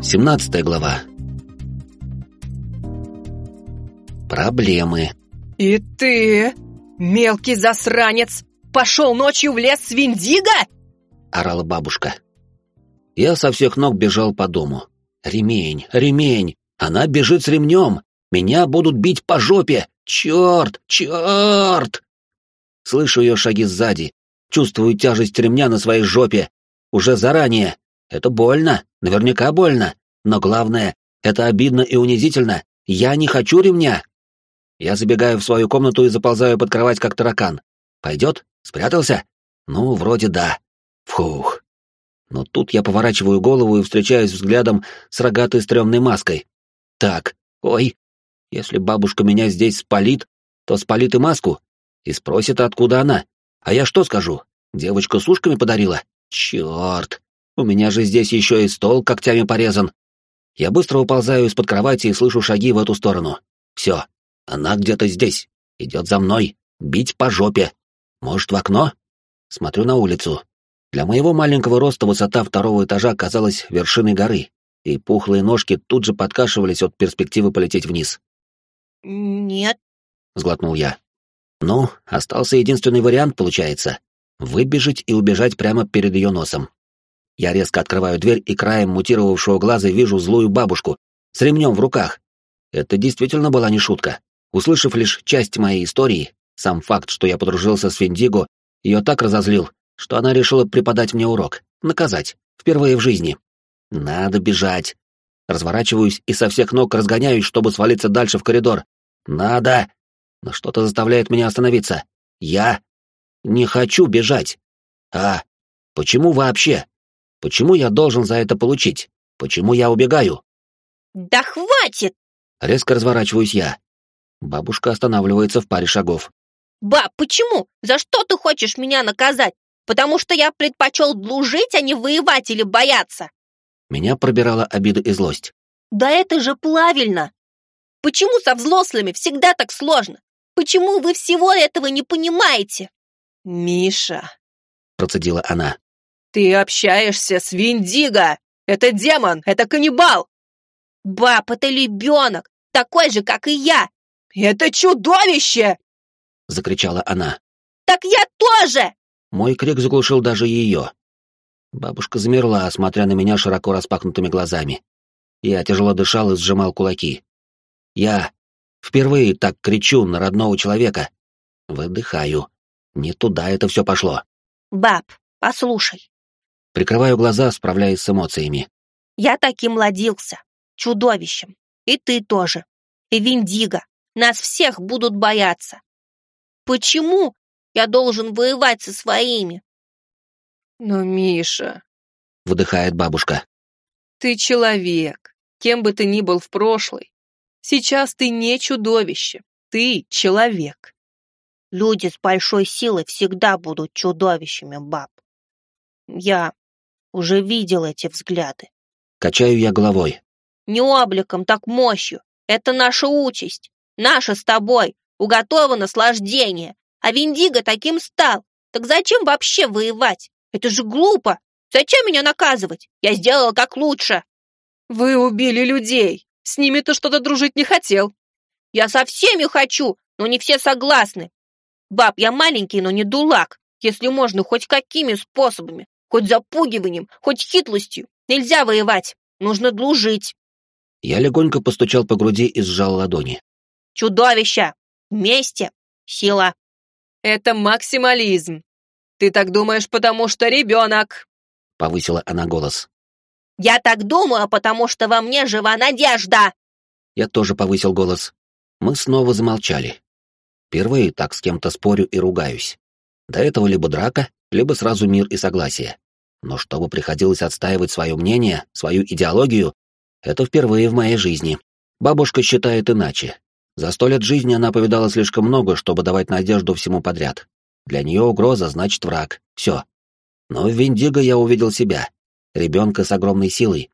17 глава. Проблемы. «И ты, мелкий засранец, пошел ночью в лес с Виндиго?» — орала бабушка. Я со всех ног бежал по дому. Ремень, ремень, она бежит с ремнем. Меня будут бить по жопе. Черт, черт! Слышу ее шаги сзади. Чувствую тяжесть ремня на своей жопе. Уже заранее. Это больно, наверняка больно. Но главное, это обидно и унизительно. Я не хочу ремня. Я забегаю в свою комнату и заползаю под кровать, как таракан. Пойдет? Спрятался? Ну, вроде да. Фух. Но тут я поворачиваю голову и встречаюсь взглядом с рогатой стрёмной маской. Так, ой, если бабушка меня здесь спалит, то спалит и маску. И спросит, откуда она. А я что скажу? Девочка с ушками подарила? Чёрт! У меня же здесь еще и стол когтями порезан. Я быстро уползаю из-под кровати и слышу шаги в эту сторону. Все, она где-то здесь. Идет за мной. Бить по жопе. Может, в окно? Смотрю на улицу. Для моего маленького роста высота второго этажа казалась вершиной горы, и пухлые ножки тут же подкашивались от перспективы полететь вниз. «Нет», — сглотнул я. «Ну, остался единственный вариант, получается. Выбежать и убежать прямо перед ее носом. Я резко открываю дверь и краем мутировавшего глаза вижу злую бабушку с ремнем в руках. Это действительно была не шутка. Услышав лишь часть моей истории, сам факт, что я подружился с Виндиго, ее так разозлил, что она решила преподать мне урок, наказать, впервые в жизни. Надо бежать. Разворачиваюсь и со всех ног разгоняюсь, чтобы свалиться дальше в коридор. Надо! Но что-то заставляет меня остановиться. Я не хочу бежать. А почему вообще? Почему я должен за это получить? Почему я убегаю? «Да хватит!» Резко разворачиваюсь я. Бабушка останавливается в паре шагов. «Баб, почему? За что ты хочешь меня наказать? Потому что я предпочел дружить, а не воевать или бояться?» Меня пробирала обида и злость. «Да это же правильно! Почему со взрослыми всегда так сложно? Почему вы всего этого не понимаете?» «Миша», — процедила она. Ты общаешься с Виндиго! Это демон! Это каннибал!» «Баб, это лебенок! Такой же, как и я!» «Это чудовище!» — закричала она. «Так я тоже!» Мой крик заглушил даже ее. Бабушка замерла, смотря на меня широко распахнутыми глазами. Я тяжело дышал и сжимал кулаки. Я впервые так кричу на родного человека. Выдыхаю. Не туда это все пошло. «Баб, послушай, Прикрываю глаза, справляясь с эмоциями. Я таким родился. Чудовищем. И ты тоже. И Виндиго. Нас всех будут бояться. Почему я должен воевать со своими? Но, Миша... Выдыхает бабушка. Ты человек, кем бы ты ни был в прошлой. Сейчас ты не чудовище. Ты человек. Люди с большой силой всегда будут чудовищами, баб. Я уже видел эти взгляды. Качаю я головой. Не обликом, так мощью. Это наша участь. Наша с тобой. Уготово наслаждение. А Виндиго таким стал. Так зачем вообще воевать? Это же глупо. Зачем меня наказывать? Я сделала как лучше. Вы убили людей. С ними ты что-то дружить не хотел. Я со всеми хочу, но не все согласны. Баб, я маленький, но не дулак. Если можно, хоть какими способами. Хоть запугиванием, хоть хитростью. Нельзя воевать. Нужно дружить. Я легонько постучал по груди и сжал ладони. Чудовище! Вместе! Сила! Это максимализм. Ты так думаешь, потому что ребенок. Повысила она голос. Я так думаю, потому что во мне жива надежда. Я тоже повысил голос. Мы снова замолчали. Впервые так с кем-то спорю и ругаюсь. До этого либо драка, либо сразу мир и согласие. Но чтобы приходилось отстаивать свое мнение, свою идеологию, это впервые в моей жизни. Бабушка считает иначе. За сто лет жизни она повидала слишком много, чтобы давать надежду всему подряд. Для нее угроза значит враг. Все. Но в Виндиго я увидел себя. Ребенка с огромной силой.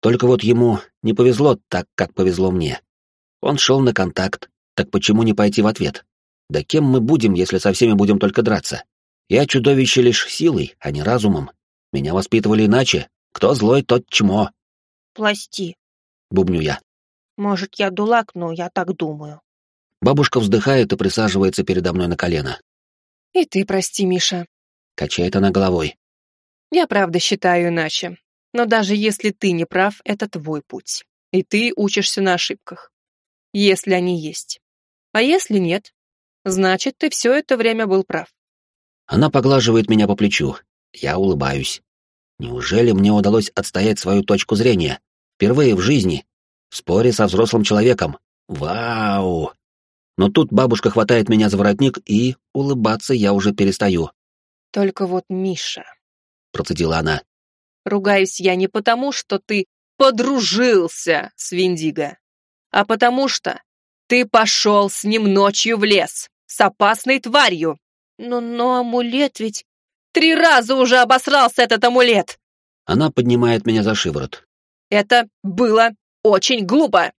Только вот ему не повезло так, как повезло мне. Он шел на контакт, так почему не пойти в ответ? Да кем мы будем, если со всеми будем только драться? Я чудовище лишь силой, а не разумом. Меня воспитывали иначе. Кто злой, тот чмо. пласти. Бубню я. Может, я дулак, но я так думаю. Бабушка вздыхает и присаживается передо мной на колено. И ты прости, Миша. Качает она головой. Я правда считаю иначе. Но даже если ты не прав, это твой путь. И ты учишься на ошибках. Если они есть. А если нет, значит, ты все это время был прав. Она поглаживает меня по плечу. Я улыбаюсь. Неужели мне удалось отстоять свою точку зрения? Впервые в жизни. В споре со взрослым человеком. Вау! Но тут бабушка хватает меня за воротник, и улыбаться я уже перестаю. Только вот Миша... Процедила она. Ругаюсь я не потому, что ты подружился с Виндиго, а потому что ты пошел с ним ночью в лес, с опасной тварью. Но, но амулет ведь... Три раза уже обосрался этот амулет. Она поднимает меня за шиворот. Это было очень глупо.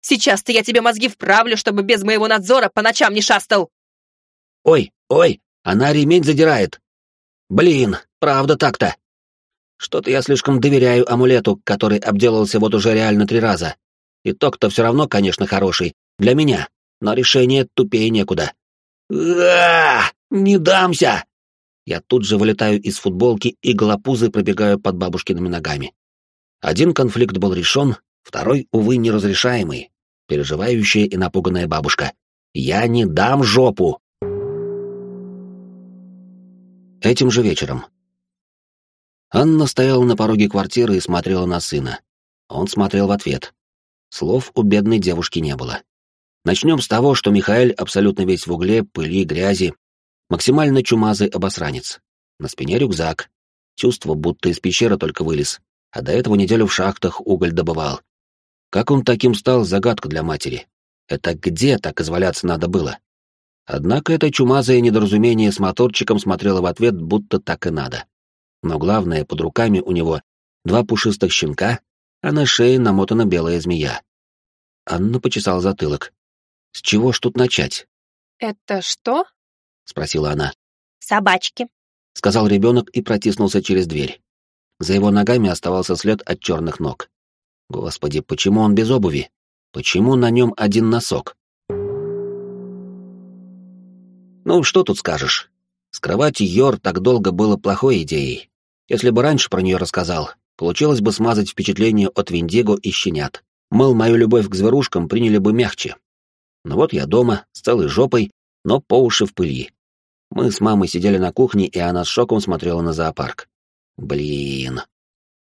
Сейчас-то я тебе мозги вправлю, чтобы без моего надзора по ночам не шастал. Ой, ой, она ремень задирает. Блин, правда так-то. Что-то я слишком доверяю амулету, который обделался вот уже реально три раза. Итог-то все равно, конечно, хороший. Для меня. Но решение тупее некуда. а Не дамся! Я тут же вылетаю из футболки и голопузы пробегаю под бабушкиными ногами. Один конфликт был решен, второй, увы, неразрешаемый. Переживающая и напуганная бабушка. Я не дам жопу! Этим же вечером. Анна стояла на пороге квартиры и смотрела на сына. Он смотрел в ответ. Слов у бедной девушки не было. Начнем с того, что Михаил абсолютно весь в угле, пыли, грязи, максимально чумазый обосранец. На спине рюкзак. Чувство, будто из пещеры только вылез, а до этого неделю в шахтах уголь добывал. Как он таким стал, загадка для матери. Это где так изваляться надо было? Однако это чумазое недоразумение с моторчиком смотрело в ответ, будто так и надо. Но главное, под руками у него два пушистых щенка, а на шее намотана белая змея. Анна почесала затылок. «С чего ж тут начать?» «Это что?» — спросила она. «Собачки», — сказал ребенок и протиснулся через дверь. За его ногами оставался след от черных ног. Господи, почему он без обуви? Почему на нем один носок? Ну, что тут скажешь? Скрывать Йор так долго было плохой идеей. Если бы раньше про нее рассказал, получилось бы смазать впечатление от Виндиго и щенят. Мыл, мою любовь к зверушкам приняли бы мягче. Но вот я дома, с целой жопой, но по уши в пыли. Мы с мамой сидели на кухне, и она с шоком смотрела на зоопарк. Блин.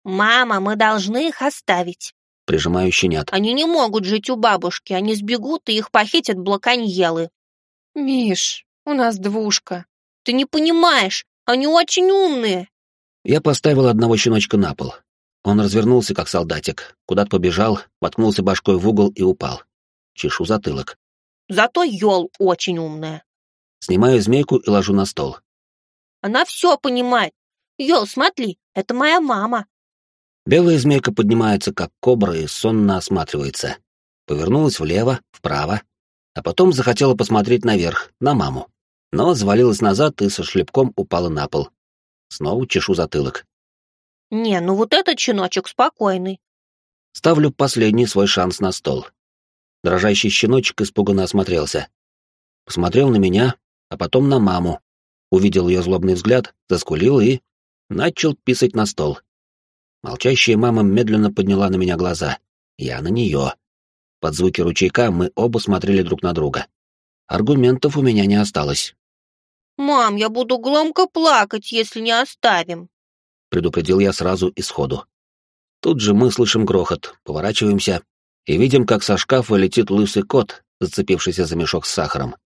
«Мама, мы должны их оставить». Прижимаю щенят. «Они не могут жить у бабушки, они сбегут, и их похитят блоканьелы». «Миш, у нас двушка». Ты не понимаешь, они очень умные. Я поставил одного щеночка на пол. Он развернулся, как солдатик, куда-то побежал, воткнулся башкой в угол и упал. Чешу затылок. Зато Йол очень умная. Снимаю змейку и ложу на стол. Она все понимает. Йол, смотри, это моя мама. Белая змейка поднимается, как кобра, и сонно осматривается. Повернулась влево, вправо, а потом захотела посмотреть наверх, на маму но завалилась назад и со шлепком упала на пол. Снова чешу затылок. «Не, ну вот этот щеночек спокойный». Ставлю последний свой шанс на стол. Дрожащий щеночек испуганно осмотрелся. Посмотрел на меня, а потом на маму. Увидел ее злобный взгляд, заскулил и... начал писать на стол. Молчащая мама медленно подняла на меня глаза. Я на нее. Под звуки ручейка мы оба смотрели друг на друга. Аргументов у меня не осталось. «Мам, я буду громко плакать, если не оставим», — предупредил я сразу и сходу. Тут же мы слышим грохот, поворачиваемся и видим, как со шкафа летит лысый кот, зацепившийся за мешок с сахаром.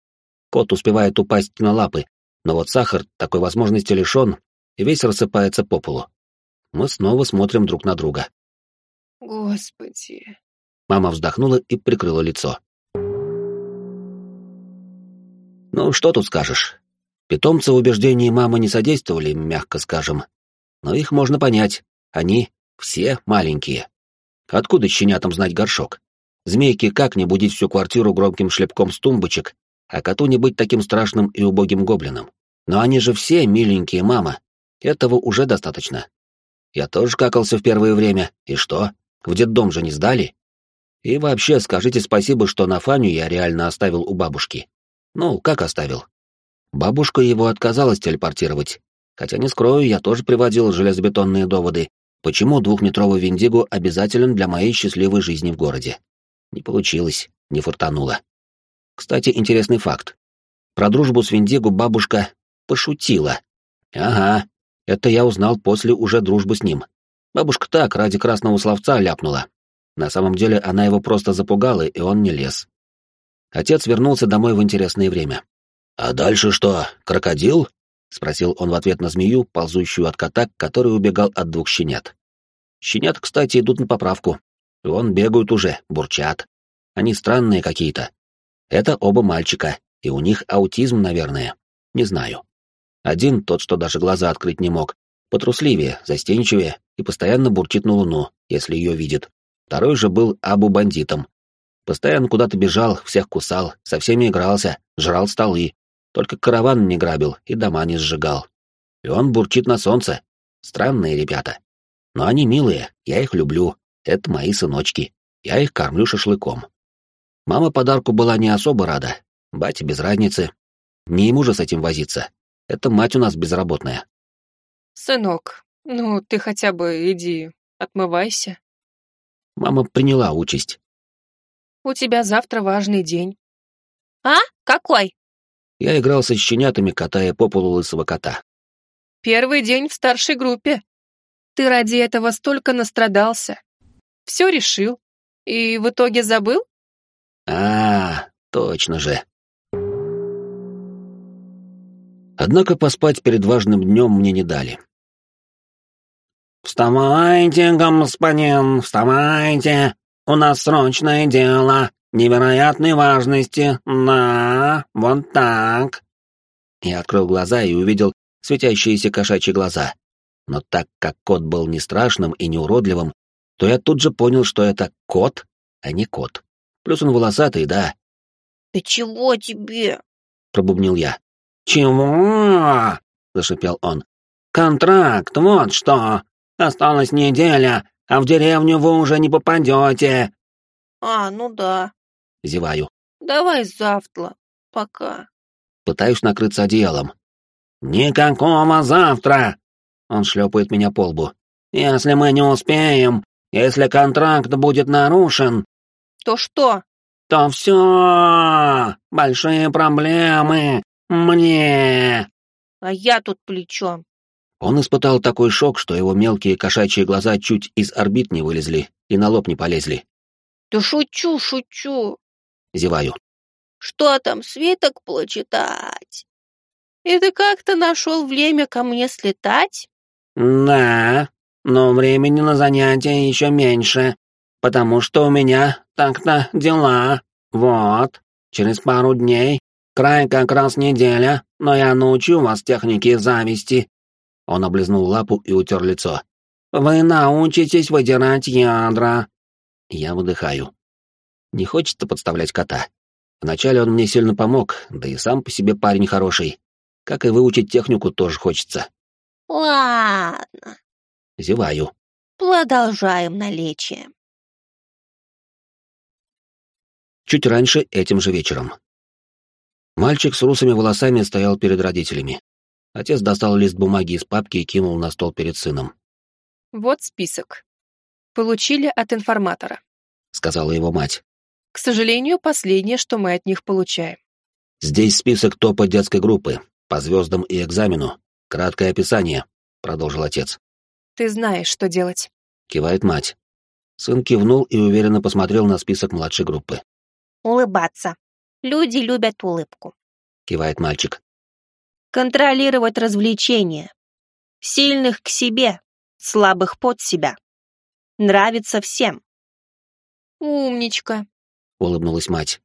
Кот успевает упасть на лапы, но вот сахар такой возможности лишен и весь рассыпается по полу. Мы снова смотрим друг на друга. «Господи!» Мама вздохнула и прикрыла лицо. «Ну, что тут скажешь? Питомцы в убеждении мамы не содействовали, мягко скажем. Но их можно понять. Они все маленькие. Откуда щенятам знать горшок? Змейки как не будить всю квартиру громким шлепком с тумбочек, а коту не быть таким страшным и убогим гоблином. Но они же все миленькие, мама. Этого уже достаточно. Я тоже какался в первое время. И что? В детдом же не сдали. И вообще, скажите спасибо, что на Фаню я реально оставил у бабушки. Ну, как оставил? Бабушка его отказалась телепортировать. Хотя не скрою, я тоже приводил железобетонные доводы, почему двухметровый Виндиго обязателен для моей счастливой жизни в городе. Не получилось, не фортануло. Кстати, интересный факт. Про дружбу с Виндиго бабушка пошутила. Ага, это я узнал после уже дружбы с ним. Бабушка так, ради красного словца, ляпнула. На самом деле она его просто запугала, и он не лез. Отец вернулся домой в интересное время. «А дальше что, крокодил?» — спросил он в ответ на змею, ползущую от кота, который убегал от двух щенят. Щенят, кстати, идут на поправку. Вон бегают уже, бурчат. Они странные какие-то. Это оба мальчика, и у них аутизм, наверное. Не знаю. Один, тот, что даже глаза открыть не мог, потрусливее, застенчивее и постоянно бурчит на луну, если ее видит. Второй же был абу-бандитом. Постоянно куда-то бежал, всех кусал, со всеми игрался, жрал столы. Только караван не грабил и дома не сжигал. И он бурчит на солнце. Странные ребята. Но они милые, я их люблю. Это мои сыночки. Я их кормлю шашлыком. Мама подарку была не особо рада. Батя без разницы. Не ему же с этим возиться. Это мать у нас безработная. Сынок, ну ты хотя бы иди, отмывайся. Мама приняла участь. У тебя завтра важный день. А? Какой? Я играл со щенятами, катая по полу лысого кота. Первый день в старшей группе. Ты ради этого столько настрадался. Все решил. И в итоге забыл? А, точно же. Однако поспать перед важным днем мне не дали. «Вставайте, господин, вставайте! У нас срочное дело, невероятной важности, на, вот так!» Я открыл глаза и увидел светящиеся кошачьи глаза. Но так как кот был не страшным и не уродливым, то я тут же понял, что это кот, а не кот. Плюс он волосатый, да. «Да чего тебе?» — пробубнил я. «Чего?» — зашипел он. «Контракт, вот что! Осталась неделя, а в деревню вы уже не попадете!» «А, ну да». Зеваю. «Давай завтра. Пока». Пытаюсь накрыться одеялом. «Никакого завтра!» Он шлепает меня по лбу. «Если мы не успеем, если контракт будет нарушен...» «То что?» «То все! Большие проблемы! Мне!» «А я тут плечом». Он испытал такой шок, что его мелкие кошачьи глаза чуть из орбит не вылезли и на лоб не полезли. «Да шучу, шучу!» Зеваю. «Что там, свиток почитать?» «И ты как-то нашел время ко мне слетать?» «Да, но времени на занятия еще меньше, потому что у меня так-то дела. Вот, через пару дней, край как раз неделя, но я научу вас технике зависти». Он облизнул лапу и утер лицо. «Вы научитесь выдирать ядра». Я выдыхаю. Не хочется подставлять кота. Вначале он мне сильно помог, да и сам по себе парень хороший. Как и выучить технику тоже хочется. Ладно. Зеваю. Продолжаем налечие. Чуть раньше, этим же вечером. Мальчик с русыми волосами стоял перед родителями. Отец достал лист бумаги из папки и кинул на стол перед сыном. Вот список. Получили от информатора. Сказала его мать. К сожалению, последнее, что мы от них получаем. Здесь список топа детской группы, по звездам и экзамену. Краткое описание, продолжил отец. Ты знаешь, что делать. Кивает мать. Сын кивнул и уверенно посмотрел на список младшей группы. Улыбаться. Люди любят улыбку. Кивает мальчик. Контролировать развлечения. Сильных к себе, слабых под себя. Нравится всем. Умничка, улыбнулась мать.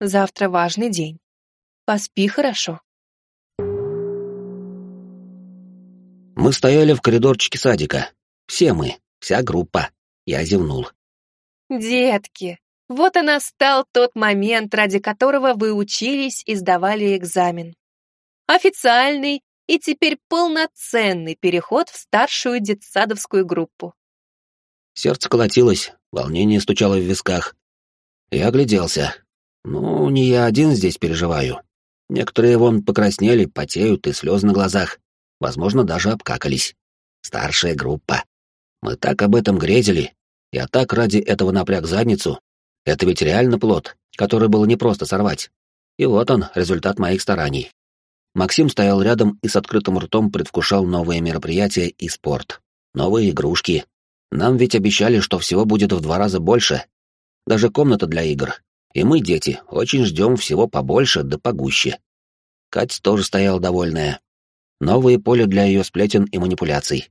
Завтра важный день. Поспи хорошо. Мы стояли в коридорчике садика. Все мы, вся группа. Я зевнул. Детки, вот и настал тот момент, ради которого вы учились и сдавали экзамен. Официальный и теперь полноценный переход в старшую детсадовскую группу. Сердце колотилось, волнение стучало в висках. Я огляделся. Ну, не я один здесь переживаю. Некоторые вон покраснели, потеют и слезы на глазах. Возможно, даже обкакались. Старшая группа. Мы так об этом грезили. Я так ради этого напряг задницу. Это ведь реально плод, который было непросто сорвать. И вот он, результат моих стараний. Максим стоял рядом и с открытым ртом предвкушал новые мероприятия и спорт. Новые игрушки. Нам ведь обещали, что всего будет в два раза больше. Даже комната для игр. И мы, дети, очень ждем всего побольше да погуще. Кать тоже стояла довольная. Новые поле для ее сплетен и манипуляций.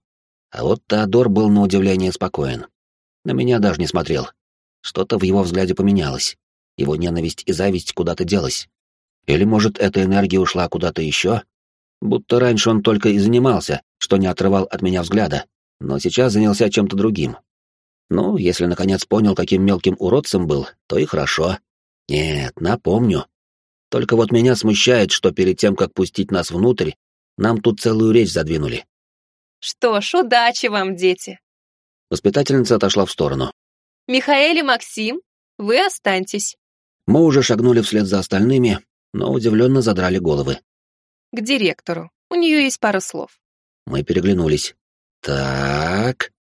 А вот Теодор был на удивление спокоен. На меня даже не смотрел. Что-то в его взгляде поменялось. Его ненависть и зависть куда-то делась. Или, может, эта энергия ушла куда-то еще? Будто раньше он только и занимался, что не отрывал от меня взгляда, но сейчас занялся чем-то другим. Ну, если наконец понял, каким мелким уродцем был, то и хорошо. Нет, напомню. Только вот меня смущает, что перед тем, как пустить нас внутрь, нам тут целую речь задвинули. Что ж, удачи вам, дети. Воспитательница отошла в сторону. Михаэль и Максим, вы останьтесь. Мы уже шагнули вслед за остальными, но удивленно задрали головы. К директору. У нее есть пара слов. Мы переглянулись. Так.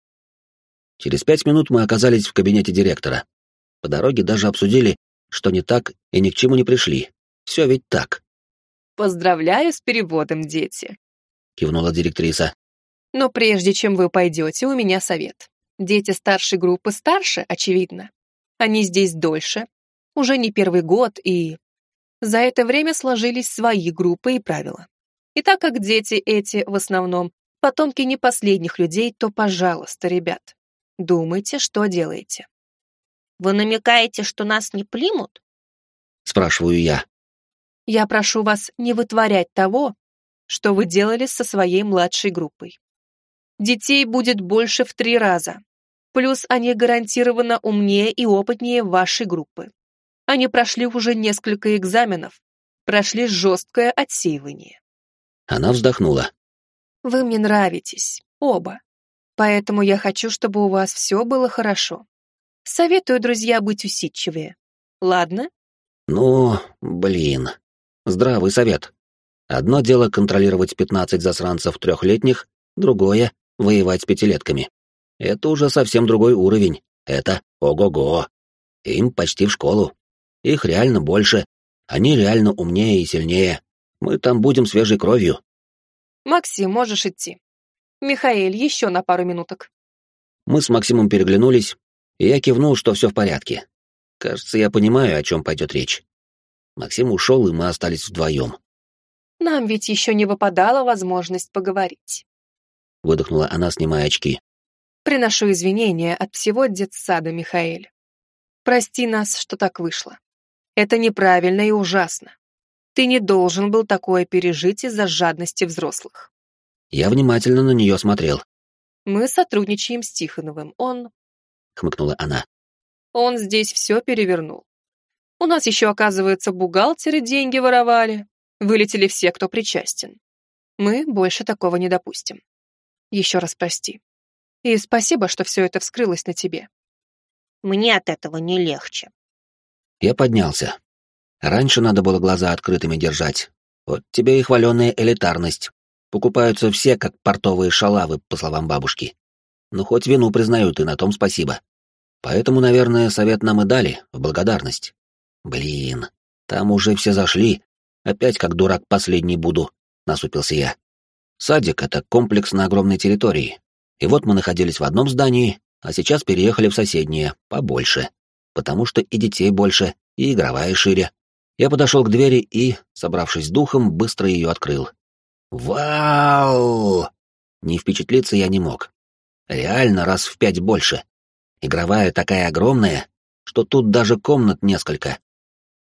Через пять минут мы оказались в кабинете директора. По дороге даже обсудили, что не так и ни к чему не пришли. Все ведь так. Поздравляю с переводом, дети. Кивнула директриса. Но прежде чем вы пойдете, у меня совет. Дети старшей группы старше, очевидно. Они здесь дольше, уже не первый год, и... За это время сложились свои группы и правила. И так как дети эти, в основном, потомки не последних людей, то, пожалуйста, ребят, думайте, что делаете. Вы намекаете, что нас не примут? Спрашиваю я. Я прошу вас не вытворять того, что вы делали со своей младшей группой. Детей будет больше в три раза. Плюс они гарантированно умнее и опытнее вашей группы. Они прошли уже несколько экзаменов, прошли жесткое отсеивание. Она вздохнула. Вы мне нравитесь, оба. Поэтому я хочу, чтобы у вас все было хорошо. Советую, друзья, быть усидчивее. Ладно? Ну, блин. Здравый совет. Одно дело контролировать 15 засранцев трехлетних, другое — воевать с пятилетками. Это уже совсем другой уровень. Это ого-го. Им почти в школу. Их реально больше. Они реально умнее и сильнее. Мы там будем свежей кровью. Максим, можешь идти. Михаэль, еще на пару минуток. Мы с Максимом переглянулись, и я кивнул, что все в порядке. Кажется, я понимаю, о чем пойдет речь. Максим ушел, и мы остались вдвоем. Нам ведь еще не выпадала возможность поговорить. Выдохнула она, снимая очки. Приношу извинения от всего детсада, Михаэль. Прости нас, что так вышло. Это неправильно и ужасно. Ты не должен был такое пережить из-за жадности взрослых. Я внимательно на нее смотрел. Мы сотрудничаем с Тихоновым. Он... Хмыкнула она. Он здесь все перевернул. У нас еще, оказывается, бухгалтеры деньги воровали. Вылетели все, кто причастен. Мы больше такого не допустим. Еще раз прости. И спасибо, что все это вскрылось на тебе. Мне от этого не легче. Я поднялся. Раньше надо было глаза открытыми держать. Вот тебе и хваленая элитарность. Покупаются все, как портовые шалавы, по словам бабушки. Но хоть вину признают, и на том спасибо. Поэтому, наверное, совет нам и дали, в благодарность. Блин, там уже все зашли. Опять как дурак последний буду, насупился я. Садик — это комплекс на огромной территории. И вот мы находились в одном здании, а сейчас переехали в соседнее, побольше потому что и детей больше, и игровая шире. Я подошел к двери и, собравшись с духом, быстро ее открыл. Вау! Не впечатлиться я не мог. Реально раз в пять больше. Игровая такая огромная, что тут даже комнат несколько.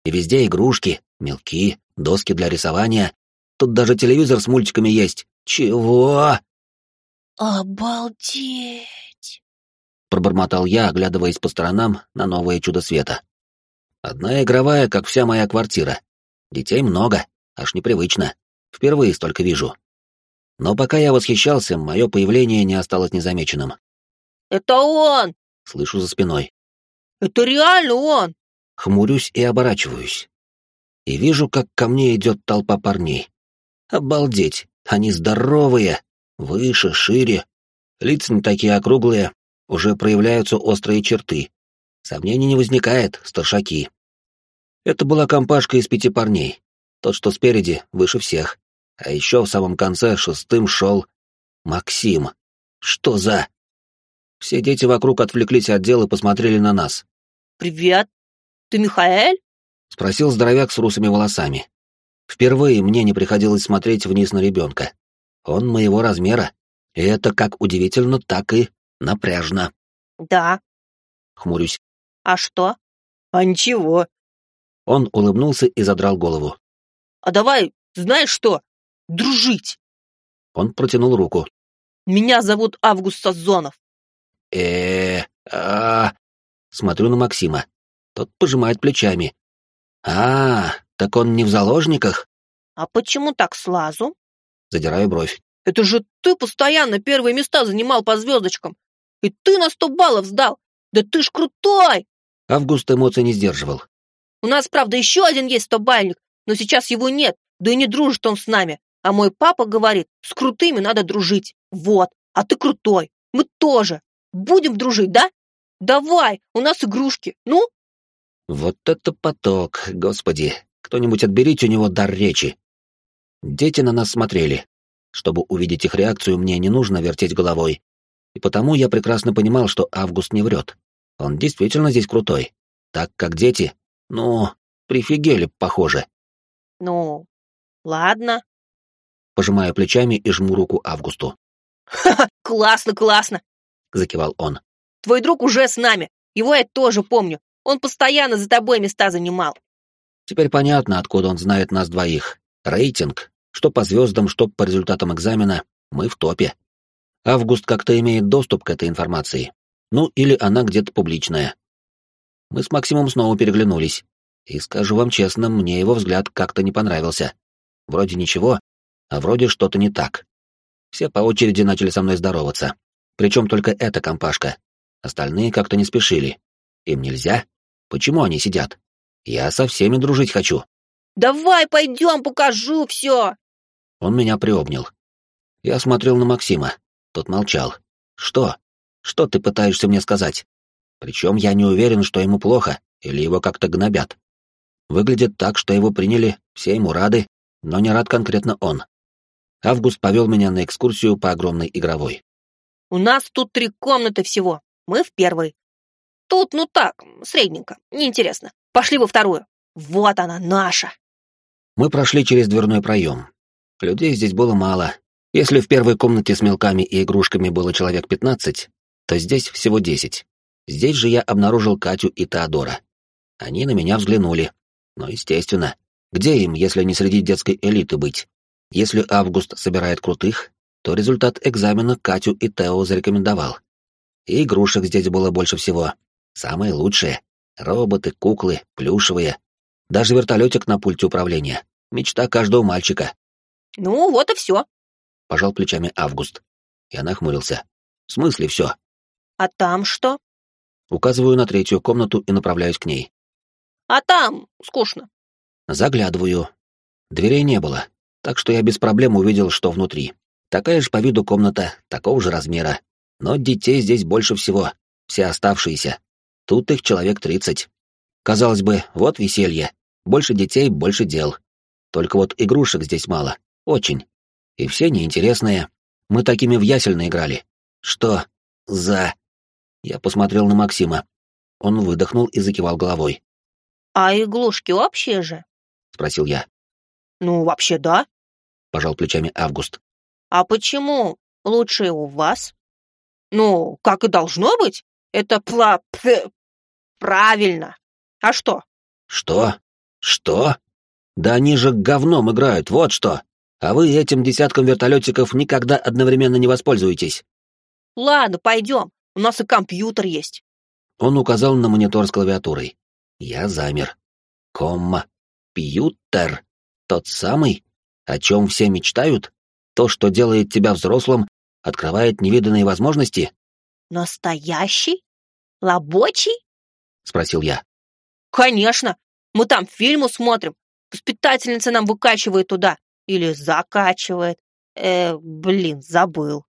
И везде игрушки, мелки, доски для рисования. Тут даже телевизор с мультиками есть. Чего? Обалдеть! пробормотал я, оглядываясь по сторонам на новое чудо света. Одна игровая, как вся моя квартира. Детей много, аж непривычно. Впервые столько вижу. Но пока я восхищался, мое появление не осталось незамеченным. «Это он! Слышу за спиной. Это реально он! Хмурюсь и оборачиваюсь. И вижу, как ко мне идет толпа парней. Обалдеть, они здоровые, выше, шире. Лица не такие округлые, уже проявляются острые черты. Сомнений не возникает, старшаки. Это была компашка из пяти парней. Тот, что спереди, выше всех. А еще в самом конце шестым шел Максим. Что за... Все дети вокруг отвлеклись от дела и посмотрели на нас. «Привет! Ты Михаэль?» — спросил здоровяк с русыми волосами. Впервые мне не приходилось смотреть вниз на ребенка. Он моего размера, и это как удивительно, так и напряжно. «Да». Хмурюсь. «А что?» «А ничего». Он улыбнулся и задрал голову. «А давай, знаешь что, дружить!» Он протянул руку. «Меня зовут Август Сазонов э а Смотрю на Максима. Тот пожимает плечами. а так он не в заложниках?» «А почему так слазу?» Задираю бровь. «Это же ты постоянно первые места занимал по звездочкам! И ты на сто баллов сдал! Да ты ж крутой!» Август эмоций не сдерживал. «У нас, правда, еще один есть стобальник, но сейчас его нет, да и не дружит он с нами. А мой папа говорит, с крутыми надо дружить. Вот, а ты крутой, мы тоже. Будем дружить, да? Давай, у нас игрушки, ну?» Вот это поток, господи. Кто-нибудь отберите у него дар речи. Дети на нас смотрели. Чтобы увидеть их реакцию, мне не нужно вертеть головой. И потому я прекрасно понимал, что Август не врет. Он действительно здесь крутой. Так как дети, ну, прифигели, похоже. Ну, ладно. Пожимаю плечами и жму руку Августу. «Ха-ха, классно, классно!» — закивал он. «Твой друг уже с нами. Его я тоже помню. Он постоянно за тобой места занимал». Теперь понятно, откуда он знает нас двоих. Рейтинг. Что по звездам, что по результатам экзамена. Мы в топе. Август как-то имеет доступ к этой информации. Ну, или она где-то публичная. Мы с Максимом снова переглянулись. И скажу вам честно, мне его взгляд как-то не понравился. Вроде ничего, а вроде что-то не так. Все по очереди начали со мной здороваться. Причем только эта компашка. Остальные как-то не спешили. Им нельзя? Почему они сидят? Я со всеми дружить хочу. «Давай пойдем, покажу все!» Он меня приобнял. Я смотрел на Максима. Тот молчал. «Что? Что ты пытаешься мне сказать?» Причем я не уверен, что ему плохо, или его как-то гнобят. Выглядит так, что его приняли, все ему рады, но не рад конкретно он. Август повел меня на экскурсию по огромной игровой. «У нас тут три комнаты всего. Мы в первой. Тут, ну так, средненько, неинтересно. Пошли во вторую. Вот она, наша!» Мы прошли через дверной проем. Людей здесь было мало. Если в первой комнате с мелками и игрушками было человек пятнадцать, то здесь всего десять. Здесь же я обнаружил Катю и Теодора. Они на меня взглянули. Но, естественно, где им, если не среди детской элиты быть? Если Август собирает крутых, то результат экзамена Катю и Тео зарекомендовал. И игрушек здесь было больше всего. Самые лучшие. Роботы, куклы, плюшевые. Даже вертолетик на пульте управления. Мечта каждого мальчика. «Ну, вот и все», — пожал плечами Август. Я нахмурился. «В смысле все?» «А там что?» Указываю на третью комнату и направляюсь к ней. «А там скучно». Заглядываю. Дверей не было, так что я без проблем увидел, что внутри. Такая же по виду комната, такого же размера. Но детей здесь больше всего, все оставшиеся. Тут их человек тридцать. Казалось бы, вот веселье. Больше детей, больше дел. Только вот игрушек здесь мало. Очень. И все неинтересные. Мы такими в ясельно играли. Что за... Я посмотрел на Максима. Он выдохнул и закивал головой. «А иглушки общие же?» — спросил я. «Ну, вообще да», — пожал плечами Август. «А почему лучшие у вас?» «Ну, как и должно быть. Это пла... П... правильно. А что?» «Что? Что? Да они же говном играют, вот что. А вы этим десятком вертолетиков никогда одновременно не воспользуетесь». «Ладно, пойдем. У нас и компьютер есть». Он указал на монитор с клавиатурой. Я замер. Комма. Пьютер. Тот самый? О чем все мечтают? То, что делает тебя взрослым, открывает невиданные возможности? Настоящий? Лобочий? Спросил я. Конечно. Мы там фильму смотрим. Воспитательница нам выкачивает туда. Или закачивает. Э, блин, забыл.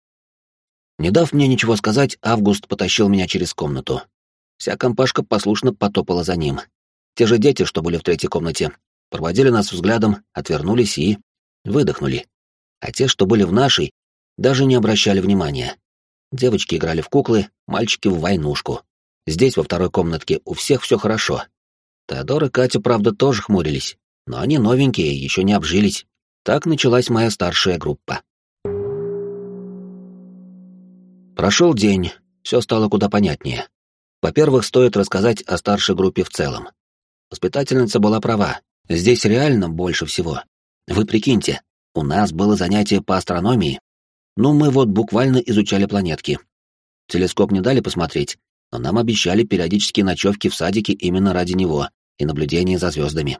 Не дав мне ничего сказать, Август потащил меня через комнату. Вся компашка послушно потопала за ним. Те же дети, что были в третьей комнате, проводили нас взглядом, отвернулись и... выдохнули. А те, что были в нашей, даже не обращали внимания. Девочки играли в куклы, мальчики в войнушку. Здесь, во второй комнатке, у всех все хорошо. Теодор и Катя, правда, тоже хмурились, но они новенькие, еще не обжились. Так началась моя старшая группа. Прошел день, все стало куда понятнее. Во-первых, стоит рассказать о старшей группе в целом. Воспитательница была права, здесь реально больше всего. Вы прикиньте, у нас было занятие по астрономии. Ну, мы вот буквально изучали планетки. Телескоп не дали посмотреть, но нам обещали периодические ночевки в садике именно ради него и наблюдения за звездами.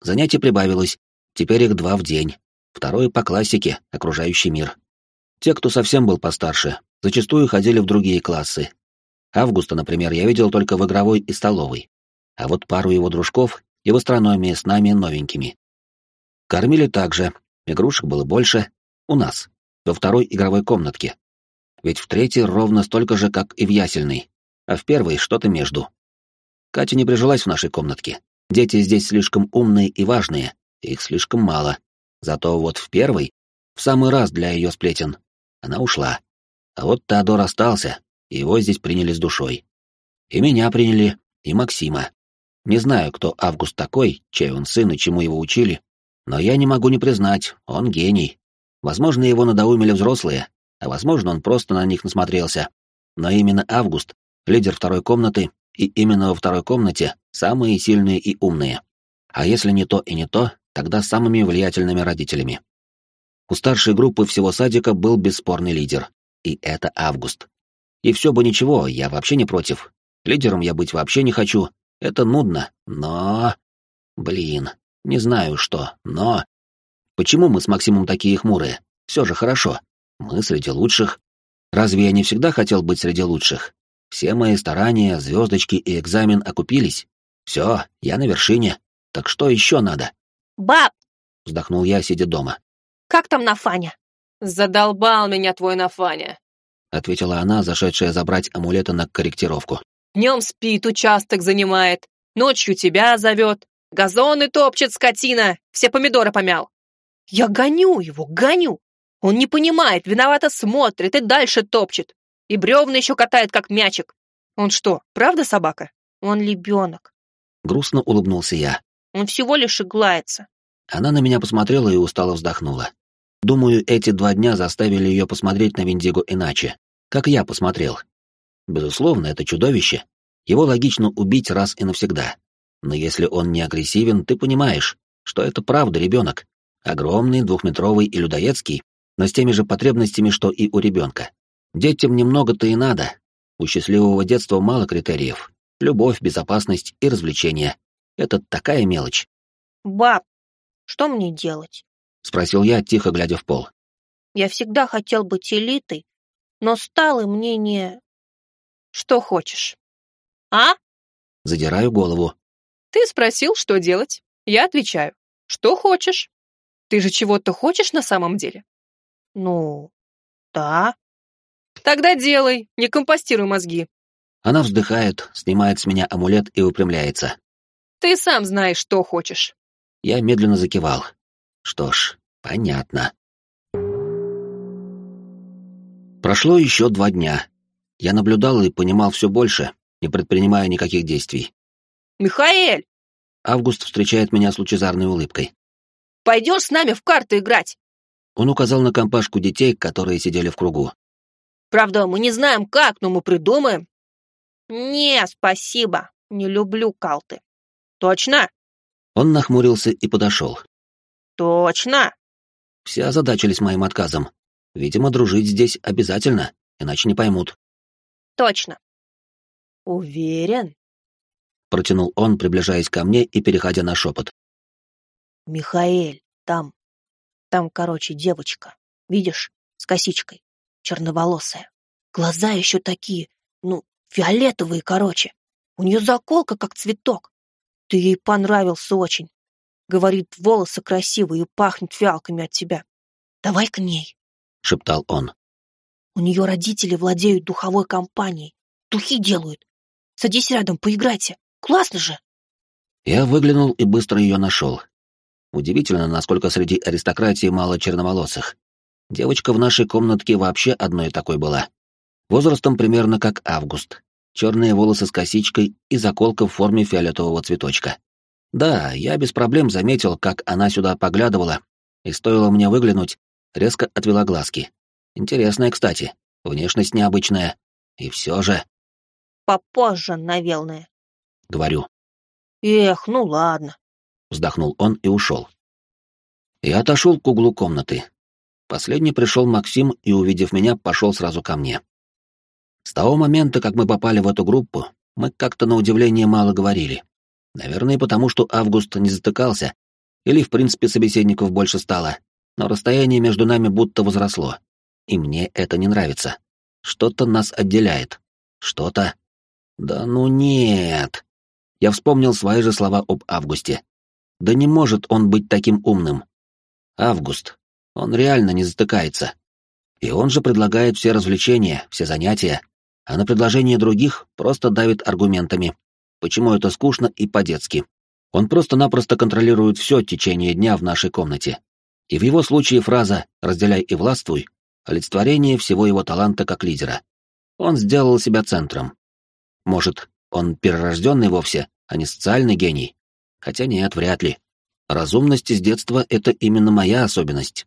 Занятий прибавилось, теперь их два в день. Второе по классике, окружающий мир. Те, кто совсем был постарше, зачастую ходили в другие классы. Августа, например, я видел только в игровой и столовой. А вот пару его дружков и в астрономии с нами новенькими. Кормили также, игрушек было больше, у нас, во второй игровой комнатке. Ведь в третьей ровно столько же, как и в ясельной, а в первой что-то между. Катя не прижилась в нашей комнатке. Дети здесь слишком умные и важные, их слишком мало. Зато вот в первой, в самый раз для ее сплетен, она ушла. А вот Теодор остался, и его здесь приняли с душой. И меня приняли, и Максима. Не знаю, кто Август такой, чей он сын и чему его учили, но я не могу не признать, он гений. Возможно, его надоумили взрослые, а возможно, он просто на них насмотрелся. Но именно Август, лидер второй комнаты, и именно во второй комнате самые сильные и умные. А если не то и не то, тогда самыми влиятельными родителями. У старшей группы всего садика был бесспорный лидер, и это Август. И все бы ничего, я вообще не против. Лидером я быть вообще не хочу, это нудно, но... Блин, не знаю что, но... Почему мы с Максимом такие хмурые? Все же хорошо. Мы среди лучших. Разве я не всегда хотел быть среди лучших? Все мои старания, звездочки и экзамен окупились. Все, я на вершине. Так что еще надо? Баб! Вздохнул я, сидя дома. Как там Нафаня? Задолбал меня твой Нафаня. Ответила она, зашедшая забрать амулеты на корректировку. Днем спит, участок занимает, ночью тебя зовет, газоны топчет скотина, все помидоры помял. Я гоню его, гоню. Он не понимает, виновато смотрит и дальше топчет. И бревна еще катает, как мячик. Он что, правда собака? Он лебенок. Грустно улыбнулся я. Он всего лишь иглается. Она на меня посмотрела и устало вздохнула. Думаю, эти два дня заставили ее посмотреть на Виндиго иначе, как я посмотрел. Безусловно, это чудовище. Его логично убить раз и навсегда. Но если он не агрессивен, ты понимаешь, что это правда ребенок. Огромный, двухметровый и людоедский, но с теми же потребностями, что и у ребенка. Детям немного-то и надо. У счастливого детства мало критериев. Любовь, безопасность и развлечения. Это такая мелочь. Баб, что мне делать? Спросил я, тихо глядя в пол. Я всегда хотел быть элитой, но стал и мне не... Что хочешь? А? Задираю голову. Ты спросил, что делать. Я отвечаю. Что хочешь? Ты же чего-то хочешь на самом деле? Ну, да. Тогда делай, не компостируй мозги. Она вздыхает, снимает с меня амулет и выпрямляется. Ты сам знаешь, что хочешь. Я медленно закивал. Что ж, понятно. Прошло еще два дня. Я наблюдал и понимал все больше, не предпринимая никаких действий. «Михаэль!» Август встречает меня с лучезарной улыбкой. «Пойдешь с нами в карты играть?» Он указал на компашку детей, которые сидели в кругу. «Правда, мы не знаем как, но мы придумаем». «Не, спасибо, не люблю калты». «Точно?» Он нахмурился и подошел. «Точно?» Все озадачились моим отказом. Видимо, дружить здесь обязательно, иначе не поймут. Точно. Уверен? Протянул он, приближаясь ко мне и переходя на шепот. Михаэль, там, там, короче, девочка. Видишь, с косичкой, черноволосая. Глаза еще такие, ну, Фиолетовые, короче. У нее заколка, как цветок. Ты ей понравился очень. Говорит, волосы красивые и пахнет фиалками от тебя. Давай к ней, — шептал он. У нее родители владеют духовой компанией. Духи делают. Садись рядом, поиграйте. Классно же. Я выглянул и быстро ее нашел. Удивительно, насколько среди аристократии мало черноволосых. Девочка в нашей комнатке вообще одной такой была. Возрастом примерно как Август. Черные волосы с косичкой и заколка в форме фиолетового цветочка. Да, я без проблем заметил, как она сюда поглядывала, и стоило мне выглянуть, резко отвела глазки. Интересная, кстати, внешность необычная. И все же... Попозже, наверное. Говорю. Эх, ну ладно. Вздохнул он и ушел. Я отошел к углу комнаты. Последний пришел Максим и, увидев меня, пошел сразу ко мне. С того момента, как мы попали в эту группу, мы как-то на удивление мало говорили. Наверное, потому что Август не затыкался, или, в принципе, собеседников больше стало, но расстояние между нами будто возросло. И мне это не нравится. Что-то нас отделяет. Что-то... Да ну нет. Я вспомнил свои же слова об Августе. Да не может он быть таким умным. Август. Он реально не затыкается. И он же предлагает все развлечения, все занятия, а на предложение других просто давит аргументами. Почему это скучно и по-детски? Он просто-напросто контролирует все течение дня в нашей комнате. И в его случае фраза «разделяй и властвуй» — олицетворение всего его таланта как лидера. Он сделал себя центром. Может, он перерожденный вовсе, а не социальный гений? Хотя нет, вряд ли. Разумность из детства — это именно моя особенность.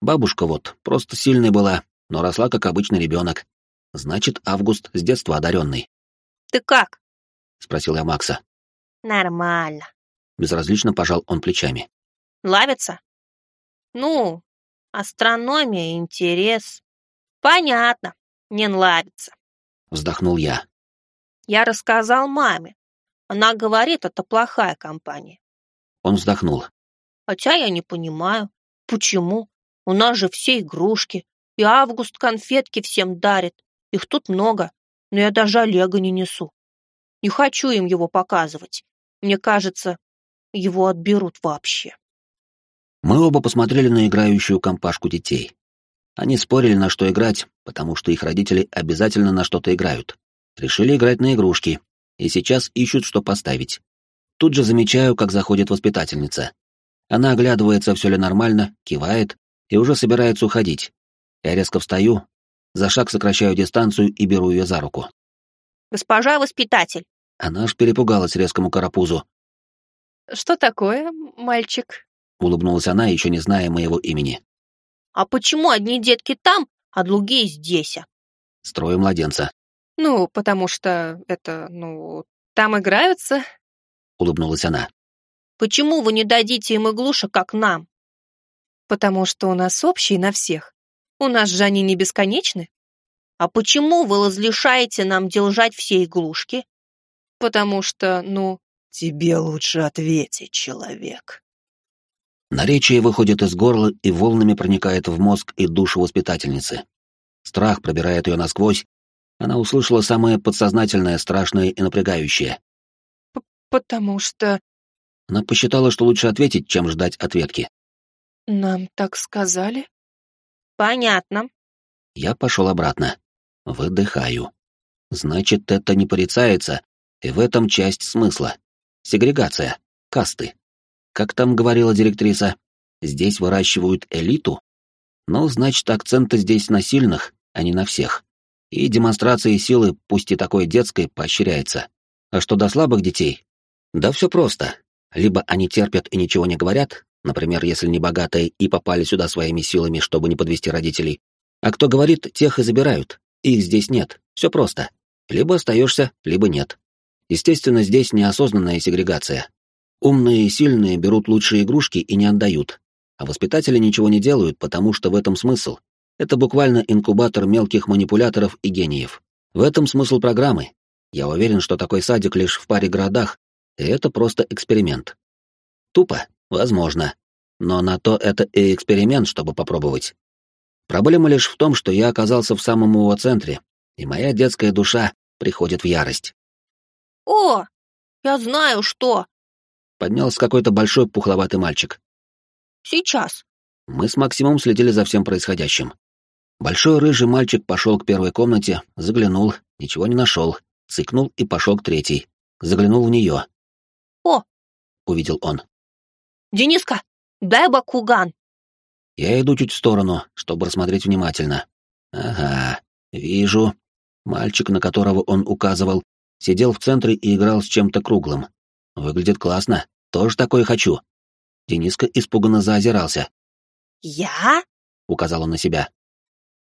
Бабушка вот просто сильной была, но росла как обычный ребенок. Значит, Август с детства одаренный. «Ты как?» — спросил я Макса. «Нормально». Безразлично пожал он плечами. «Нравится?» «Ну, астрономия, интерес. Понятно, не нравится». Вздохнул я. «Я рассказал маме. Она говорит, это плохая компания». Он вздохнул. «Хотя я не понимаю, почему. У нас же все игрушки, и Август конфетки всем дарит. Их тут много, но я даже Олега не несу. Не хочу им его показывать. Мне кажется, его отберут вообще. Мы оба посмотрели на играющую компашку детей. Они спорили, на что играть, потому что их родители обязательно на что-то играют. Решили играть на игрушки, и сейчас ищут, что поставить. Тут же замечаю, как заходит воспитательница. Она оглядывается, все ли нормально, кивает, и уже собирается уходить. Я резко встаю, за шаг сокращаю дистанцию и беру ее за руку. «Госпожа воспитатель!» Она аж перепугалась резкому карапузу. «Что такое, мальчик?» — улыбнулась она, еще не зная моего имени. «А почему одни детки там, а другие здесь?» Строю младенца. «Ну, потому что это, ну, там играются», — улыбнулась она. «Почему вы не дадите им иглушек, как нам?» потому что у нас общий на всех. У нас же они не бесконечны. А почему вы разрешаете нам держать все иглушки? Потому что, ну... Тебе лучше ответить, человек. Наречие выходит из горла и волнами проникает в мозг и душу воспитательницы. Страх пробирает ее насквозь. Она услышала самое подсознательное, страшное и напрягающее. «Потому что...» Она посчитала, что лучше ответить, чем ждать ответки. «Нам так сказали?» «Понятно». Я пошел обратно. Выдыхаю. Значит, это не порицается, и в этом часть смысла. Сегрегация, касты. Как там говорила директриса, здесь выращивают элиту? Ну, значит, акценты здесь на сильных, а не на всех. И демонстрация силы, пусть и такой детской, поощряется. А что до слабых детей? Да все просто. Либо они терпят и ничего не говорят, например, если не богатые и попали сюда своими силами, чтобы не подвести родителей. А кто говорит, тех и забирают. Их здесь нет. Все просто. Либо остаешься, либо нет. Естественно, здесь неосознанная сегрегация. Умные и сильные берут лучшие игрушки и не отдают. А воспитатели ничего не делают, потому что в этом смысл. Это буквально инкубатор мелких манипуляторов и гениев. В этом смысл программы. Я уверен, что такой садик лишь в паре городах, и это просто эксперимент. Тупо, Возможно. Но на то это и эксперимент, чтобы попробовать. Проблема лишь в том, что я оказался в самом его центре, и моя детская душа приходит в ярость. О, я знаю что. Поднялся какой-то большой пухловатый мальчик. Сейчас. Мы с Максимом следили за всем происходящим. Большой рыжий мальчик пошел к первой комнате, заглянул, ничего не нашел, цыкнул и пошел к третьей. Заглянул в нее. «О!» — увидел он. «Дениска, дай бакуган!» Я иду чуть в сторону, чтобы рассмотреть внимательно. Ага, вижу. Мальчик, на которого он указывал, сидел в центре и играл с чем-то круглым. Выглядит классно, тоже такое хочу. Дениска испуганно заозирался. «Я?» — указал он на себя.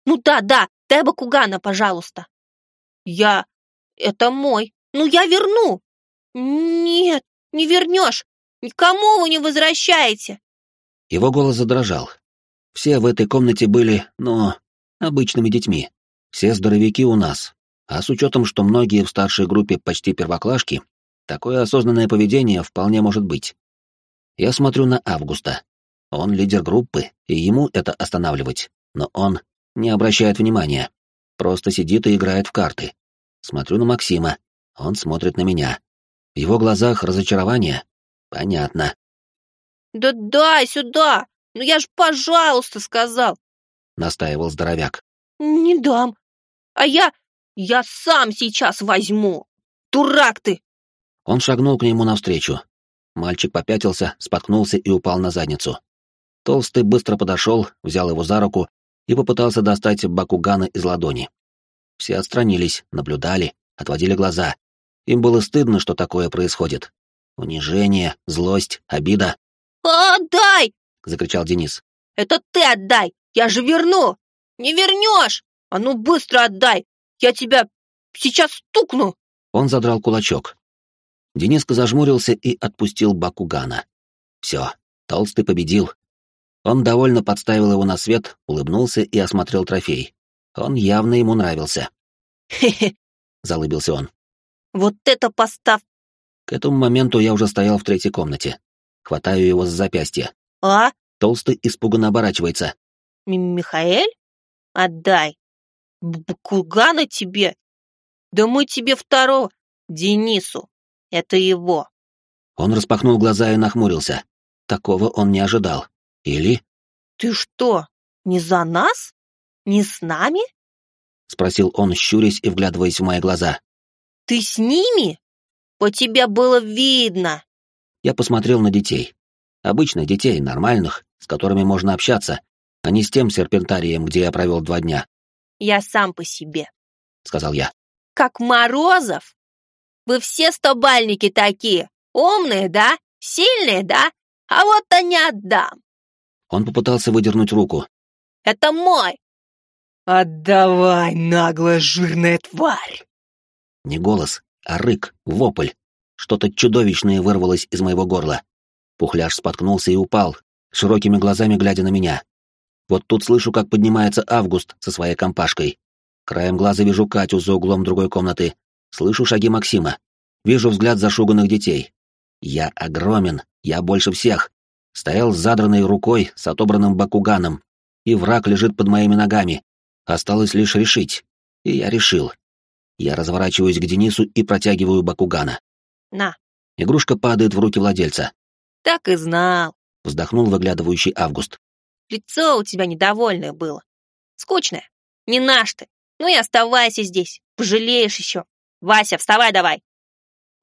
«Ну да, да, дай бакугана, пожалуйста». «Я... это мой. Ну я верну». «Нет, не вернешь. Никому вы не возвращаете». Его голос задрожал. Все в этой комнате были, ну, обычными детьми. Все здоровяки у нас. А с учетом, что многие в старшей группе почти первоклашки, такое осознанное поведение вполне может быть. Я смотрю на Августа. Он лидер группы, и ему это останавливать. Но он не обращает внимания. Просто сидит и играет в карты. Смотрю на Максима. Он смотрит на меня. В его глазах разочарование. Понятно. «Да дай сюда! Ну я ж пожалуйста сказал!» — настаивал здоровяк. «Не дам. А я... я сам сейчас возьму. Дурак ты!» Он шагнул к нему навстречу. Мальчик попятился, споткнулся и упал на задницу. Толстый быстро подошел, взял его за руку и попытался достать Бакугана из ладони. Все отстранились, наблюдали, отводили глаза. Им было стыдно, что такое происходит. Унижение, злость, обида. «Отдай!» — закричал Денис. «Это ты отдай! Я же верну! Не вернешь! А ну быстро отдай! Я тебя сейчас стукну!» Он задрал кулачок. Дениска зажмурился и отпустил Бакугана. Все, Толстый победил. Он довольно подставил его на свет, улыбнулся и осмотрел трофей. Он явно ему нравился. «Хе-хе!» — залыбился он. «Вот это постав!» К этому моменту я уже стоял в третьей комнате. Хватаю его с запястья. «А?» Толстый испуганно оборачивается. М «Михаэль? Отдай! Бакугана тебе! Да мы тебе второго! Денису! Это его!» Он распахнул глаза и нахмурился. Такого он не ожидал. Или... «Ты что, не за нас? Не с нами?» — спросил он, щурясь и вглядываясь в мои глаза. «Ты с ними? По тебе было видно!» Я посмотрел на детей. Обычных детей, нормальных, с которыми можно общаться, а не с тем серпентарием, где я провел два дня. «Я сам по себе», — сказал я. «Как Морозов? Вы все стобальники такие, умные, да? Сильные, да? А вот то не отдам!» Он попытался выдернуть руку. «Это мой!» «Отдавай, наглая жирная тварь!» Не голос, а рык, вопль. Что-то чудовищное вырвалось из моего горла. Пухляш споткнулся и упал, широкими глазами глядя на меня. Вот тут слышу, как поднимается Август со своей компашкой. Краем глаза вижу Катю за углом другой комнаты. Слышу шаги Максима. Вижу взгляд зашуганных детей. Я огромен, я больше всех. Стоял с задранной рукой, с отобранным бакуганом. И враг лежит под моими ногами. Осталось лишь решить. И я решил. Я разворачиваюсь к Денису и протягиваю бакугана. «На». Игрушка падает в руки владельца. «Так и знал», — вздохнул выглядывающий Август. «Лицо у тебя недовольное было. Скучное. Не наш ты. Ну и оставайся здесь. Пожалеешь еще. Вася, вставай давай!»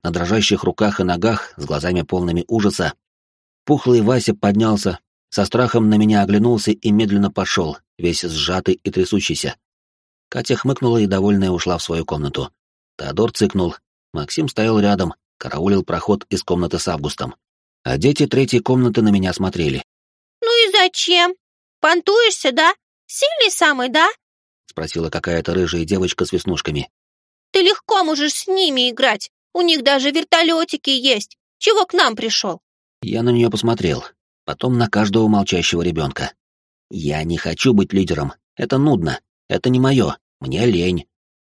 На дрожащих руках и ногах, с глазами полными ужаса, пухлый Вася поднялся, со страхом на меня оглянулся и медленно пошел, весь сжатый и трясущийся. Катя хмыкнула и довольная ушла в свою комнату. Теодор цыкнул. Максим стоял рядом, караулил проход из комнаты с Августом. А дети третьей комнаты на меня смотрели. «Ну и зачем? Понтуешься, да? Сильный самый, да?» — спросила какая-то рыжая девочка с веснушками. «Ты легко можешь с ними играть. У них даже вертолетики есть. Чего к нам пришел?» Я на нее посмотрел, потом на каждого молчащего ребенка. Я не хочу быть лидером. Это нудно. Это не мое. Мне лень.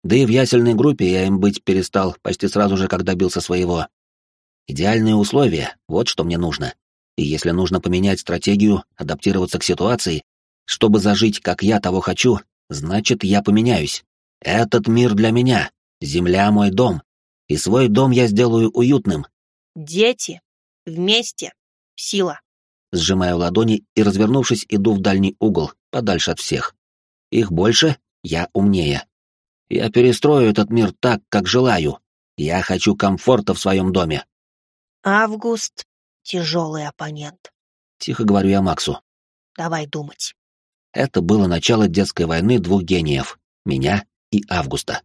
Да и в ясельной группе я им быть перестал почти сразу же, как добился своего. Идеальные условия — вот что мне нужно. И если нужно поменять стратегию, адаптироваться к ситуации, чтобы зажить, как я того хочу, значит, я поменяюсь. Этот мир для меня. Земля мой дом, и свой дом я сделаю уютным. Дети. Вместе. Сила. Сжимаю ладони и, развернувшись, иду в дальний угол, подальше от всех. Их больше, я умнее. Я перестрою этот мир так, как желаю. Я хочу комфорта в своем доме. Август — тяжелый оппонент. Тихо говорю я Максу. Давай думать. Это было начало детской войны двух гениев — меня и Августа.